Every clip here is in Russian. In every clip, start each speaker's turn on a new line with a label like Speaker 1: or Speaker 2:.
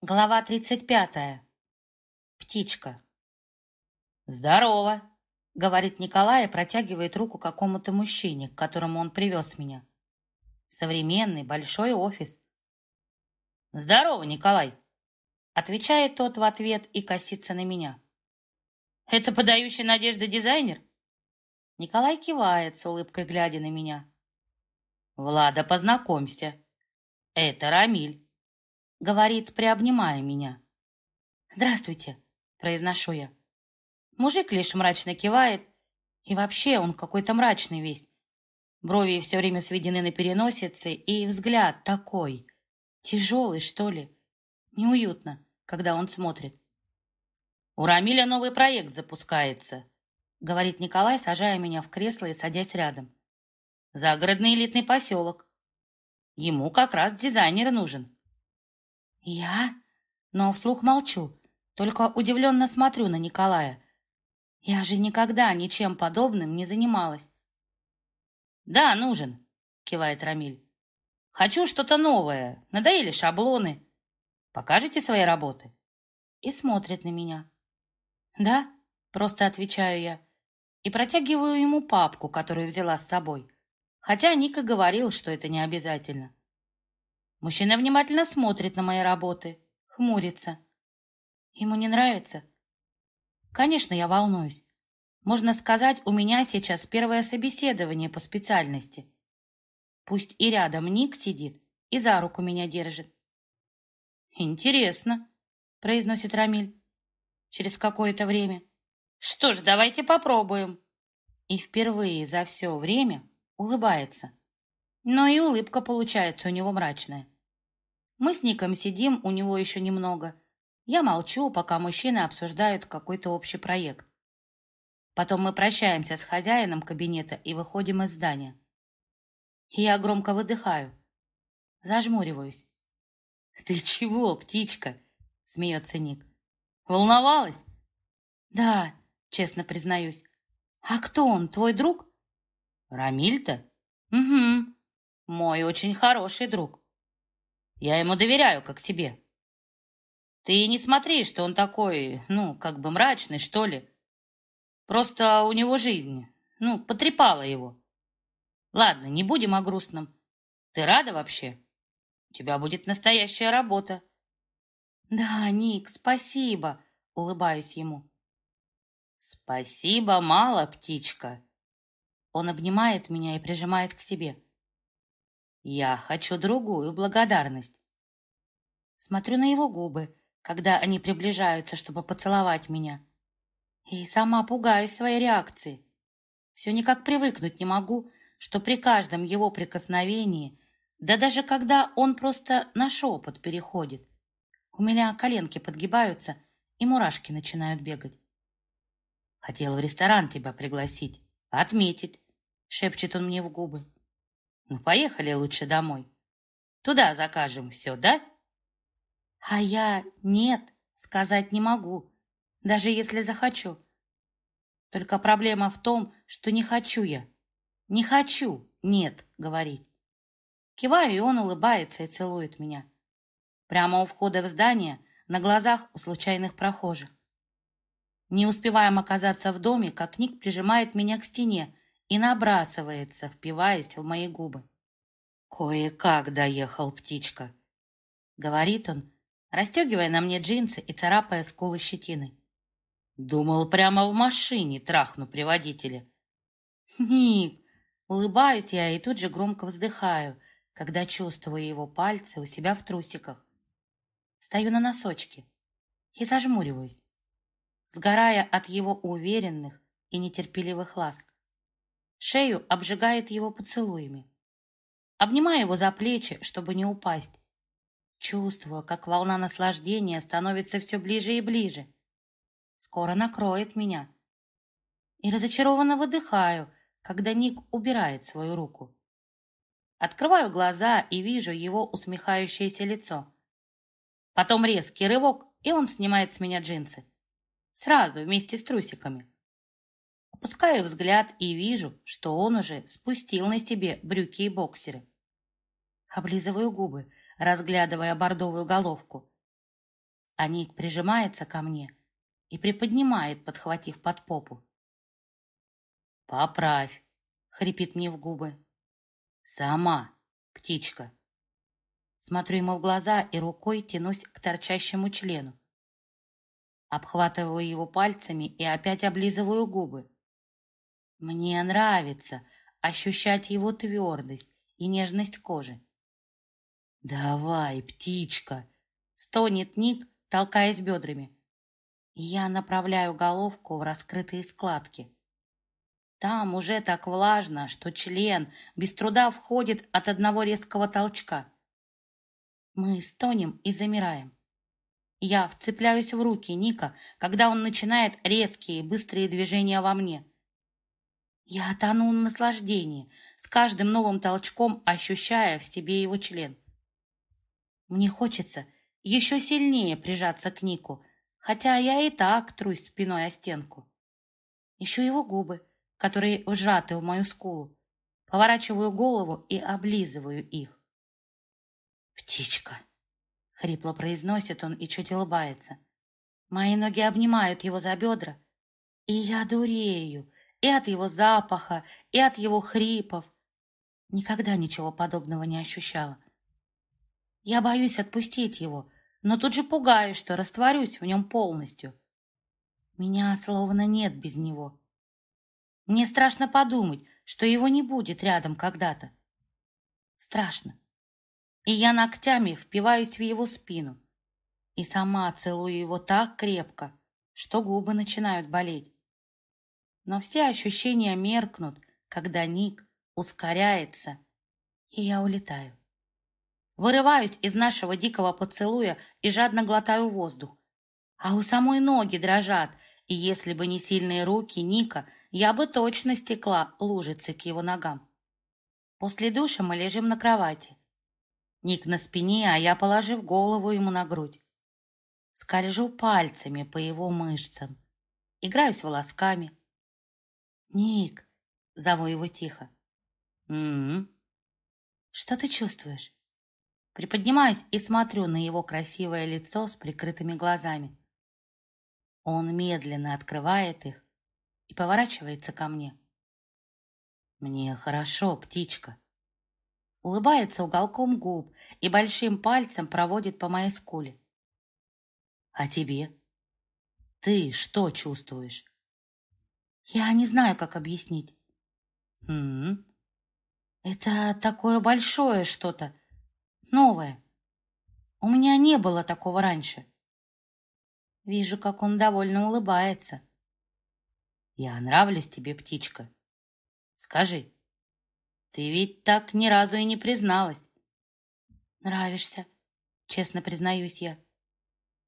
Speaker 1: Глава тридцать пятая. Птичка. «Здорово!» — говорит Николай и протягивает руку какому-то мужчине, к которому он привез меня. Современный большой офис. «Здорово, Николай!» — отвечает тот в ответ и косится на меня. «Это подающий надежды дизайнер?» Николай кивает с улыбкой, глядя на меня. «Влада, познакомься. Это Рамиль» говорит, приобнимая меня. «Здравствуйте», — произношу я. Мужик лишь мрачно кивает, и вообще он какой-то мрачный весь. Брови все время сведены на переносице, и взгляд такой, тяжелый, что ли. Неуютно, когда он смотрит. «У Рамиля новый проект запускается», — говорит Николай, сажая меня в кресло и садясь рядом. «Загородный элитный поселок. Ему как раз дизайнер нужен». «Я?» Но вслух молчу, только удивленно смотрю на Николая. Я же никогда ничем подобным не занималась. «Да, нужен», — кивает Рамиль. «Хочу что-то новое. Надоели шаблоны. Покажете свои работы?» И смотрит на меня. «Да?» — просто отвечаю я. И протягиваю ему папку, которую взяла с собой. Хотя Ника говорил, что это не обязательно. Мужчина внимательно смотрит на мои работы, хмурится. Ему не нравится? Конечно, я волнуюсь. Можно сказать, у меня сейчас первое собеседование по специальности. Пусть и рядом Ник сидит и за руку меня держит. «Интересно», — произносит Рамиль через какое-то время. «Что ж, давайте попробуем». И впервые за все время улыбается. Но и улыбка получается у него мрачная. Мы с Ником сидим, у него еще немного. Я молчу, пока мужчины обсуждают какой-то общий проект. Потом мы прощаемся с хозяином кабинета и выходим из здания. я громко выдыхаю. Зажмуриваюсь. «Ты чего, птичка?» — смеется Ник. «Волновалась?» «Да», — честно признаюсь. «А кто он, твой друг?» «Рамиль-то?» «Угу. Мой очень хороший друг. Я ему доверяю, как тебе. Ты не смотри, что он такой, ну, как бы мрачный, что ли. Просто у него жизнь, ну, потрепала его. Ладно, не будем о грустном. Ты рада вообще? У тебя будет настоящая работа. Да, Ник, спасибо, улыбаюсь ему. Спасибо мало, птичка. Он обнимает меня и прижимает к себе. Я хочу другую благодарность. Смотрю на его губы, когда они приближаются, чтобы поцеловать меня. И сама пугаюсь своей реакции. Все никак привыкнуть не могу, что при каждом его прикосновении, да даже когда он просто на шепот переходит, у меня коленки подгибаются и мурашки начинают бегать. Хотел в ресторан тебя пригласить, отметить, шепчет он мне в губы. Ну, поехали лучше домой. Туда закажем все, да? А я нет, сказать не могу, даже если захочу. Только проблема в том, что не хочу я. Не хочу, нет, говорить. Киваю, и он улыбается и целует меня. Прямо у входа в здание, на глазах у случайных прохожих. Не успеваем оказаться в доме, как Ник прижимает меня к стене, и набрасывается, впиваясь в мои губы. «Кое-как доехал птичка», — говорит он, расстегивая на мне джинсы и царапая скулы щетиной. «Думал, прямо в машине трахну при водителе». «Ник!» — улыбаюсь я и тут же громко вздыхаю, когда чувствую его пальцы у себя в трусиках. Стою на носочки и зажмуриваюсь, сгорая от его уверенных и нетерпеливых ласк. Шею обжигает его поцелуями. Обнимаю его за плечи, чтобы не упасть. Чувствую, как волна наслаждения становится все ближе и ближе. Скоро накроет меня. И разочарованно выдыхаю, когда Ник убирает свою руку. Открываю глаза и вижу его усмехающееся лицо. Потом резкий рывок, и он снимает с меня джинсы. Сразу, вместе с трусиками. Опускаю взгляд и вижу, что он уже спустил на себе брюки и боксеры. Облизываю губы, разглядывая бордовую головку. а Ник прижимается ко мне и приподнимает, подхватив под попу. «Поправь!» — хрипит мне в губы. «Сама, птичка!» Смотрю ему в глаза и рукой тянусь к торчащему члену. Обхватываю его пальцами и опять облизываю губы. Мне нравится ощущать его твердость и нежность кожи. «Давай, птичка!» — стонет Ник, толкаясь бедрами. Я направляю головку в раскрытые складки. Там уже так влажно, что член без труда входит от одного резкого толчка. Мы стонем и замираем. Я вцепляюсь в руки Ника, когда он начинает резкие, быстрые движения во мне. Я тону в наслаждении, с каждым новым толчком ощущая в себе его член. Мне хочется еще сильнее прижаться к Нику, хотя я и так трусь спиной о стенку. Еще его губы, которые вжаты в мою скулу. Поворачиваю голову и облизываю их. «Птичка!» — хрипло произносит он и чуть улыбается. Мои ноги обнимают его за бедра, и я дурею и от его запаха, и от его хрипов. Никогда ничего подобного не ощущала. Я боюсь отпустить его, но тут же пугаюсь, что растворюсь в нем полностью. Меня словно нет без него. Мне страшно подумать, что его не будет рядом когда-то. Страшно. И я ногтями впиваюсь в его спину и сама целую его так крепко, что губы начинают болеть. Но все ощущения меркнут, когда Ник ускоряется, и я улетаю. Вырываюсь из нашего дикого поцелуя и жадно глотаю воздух. А у самой ноги дрожат, и если бы не сильные руки Ника, я бы точно стекла лужицы к его ногам. После душа мы лежим на кровати. Ник на спине, а я, положив голову ему на грудь. Скольжу пальцами по его мышцам. Играюсь волосками. «Ник!» — зову его тихо. «М-м-м». «Что ты чувствуешь?» Приподнимаюсь и смотрю на его красивое лицо с прикрытыми глазами. Он медленно открывает их и поворачивается ко мне. «Мне хорошо, птичка». Улыбается уголком губ и большим пальцем проводит по моей скуле. «А тебе? Ты что чувствуешь?» «Я не знаю, как объяснить». «М -м, «Это такое большое что-то, Новое. У меня не было такого раньше. Вижу, как он довольно улыбается. Я нравлюсь тебе, птичка. Скажи, ты ведь так ни разу и не призналась. Нравишься, честно признаюсь я.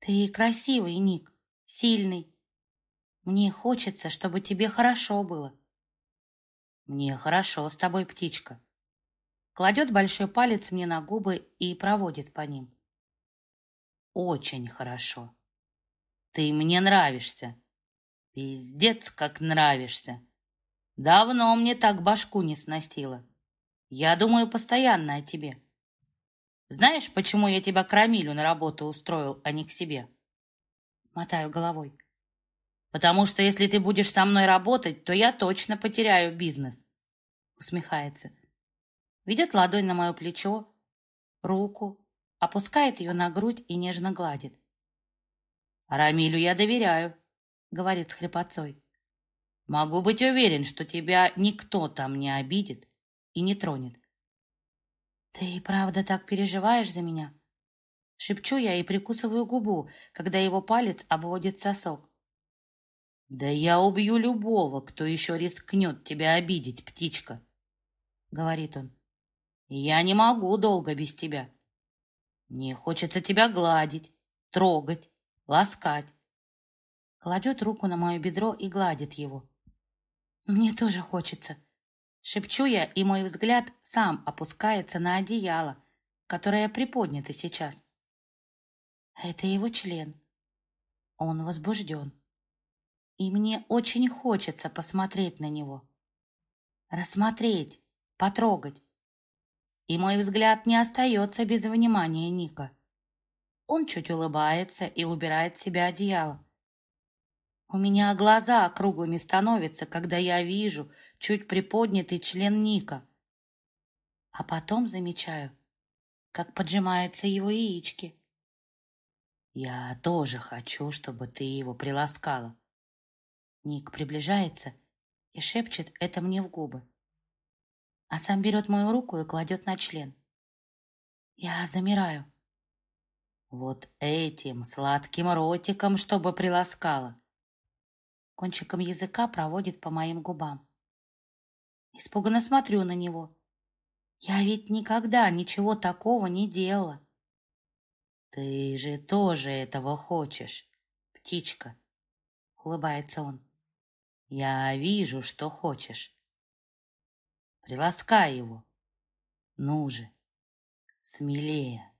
Speaker 1: Ты красивый, Ник, сильный. Мне хочется, чтобы тебе хорошо было. Мне хорошо с тобой, птичка кладет большой палец мне на губы и проводит по ним. Очень хорошо. Ты мне нравишься. Пиздец, как нравишься. Давно мне так башку не сносила. Я думаю постоянно о тебе. Знаешь, почему я тебя к Рамилю на работу устроил, а не к себе? Мотаю головой. Потому что если ты будешь со мной работать, то я точно потеряю бизнес. Усмехается ведет ладонь на мое плечо, руку, опускает ее на грудь и нежно гладит. «Рамилю я доверяю», — говорит с хрипотцой. «Могу быть уверен, что тебя никто там не обидит и не тронет». «Ты правда так переживаешь за меня?» Шепчу я и прикусываю губу, когда его палец обводит сосок. «Да я убью любого, кто еще рискнет тебя обидеть, птичка», — говорит он. Я не могу долго без тебя. Мне хочется тебя гладить, трогать, ласкать. Кладет руку на мое бедро и гладит его. Мне тоже хочется. Шепчу я, и мой взгляд сам опускается на одеяло, которое приподнято сейчас. Это его член. Он возбужден. И мне очень хочется посмотреть на него. Рассмотреть, потрогать и мой взгляд не остается без внимания Ника. Он чуть улыбается и убирает с себя одеяло. У меня глаза круглыми становятся, когда я вижу чуть приподнятый член Ника. А потом замечаю, как поджимаются его яички. Я тоже хочу, чтобы ты его приласкала. Ник приближается и шепчет это мне в губы. А сам берет мою руку и кладет на член. Я замираю. Вот этим сладким ротиком, чтобы приласкала. Кончиком языка проводит по моим губам. Испуганно смотрю на него. Я ведь никогда ничего такого не делала. Ты же тоже этого хочешь, птичка, улыбается он. Я вижу, что хочешь. Приласкай его. Ну же, смелее.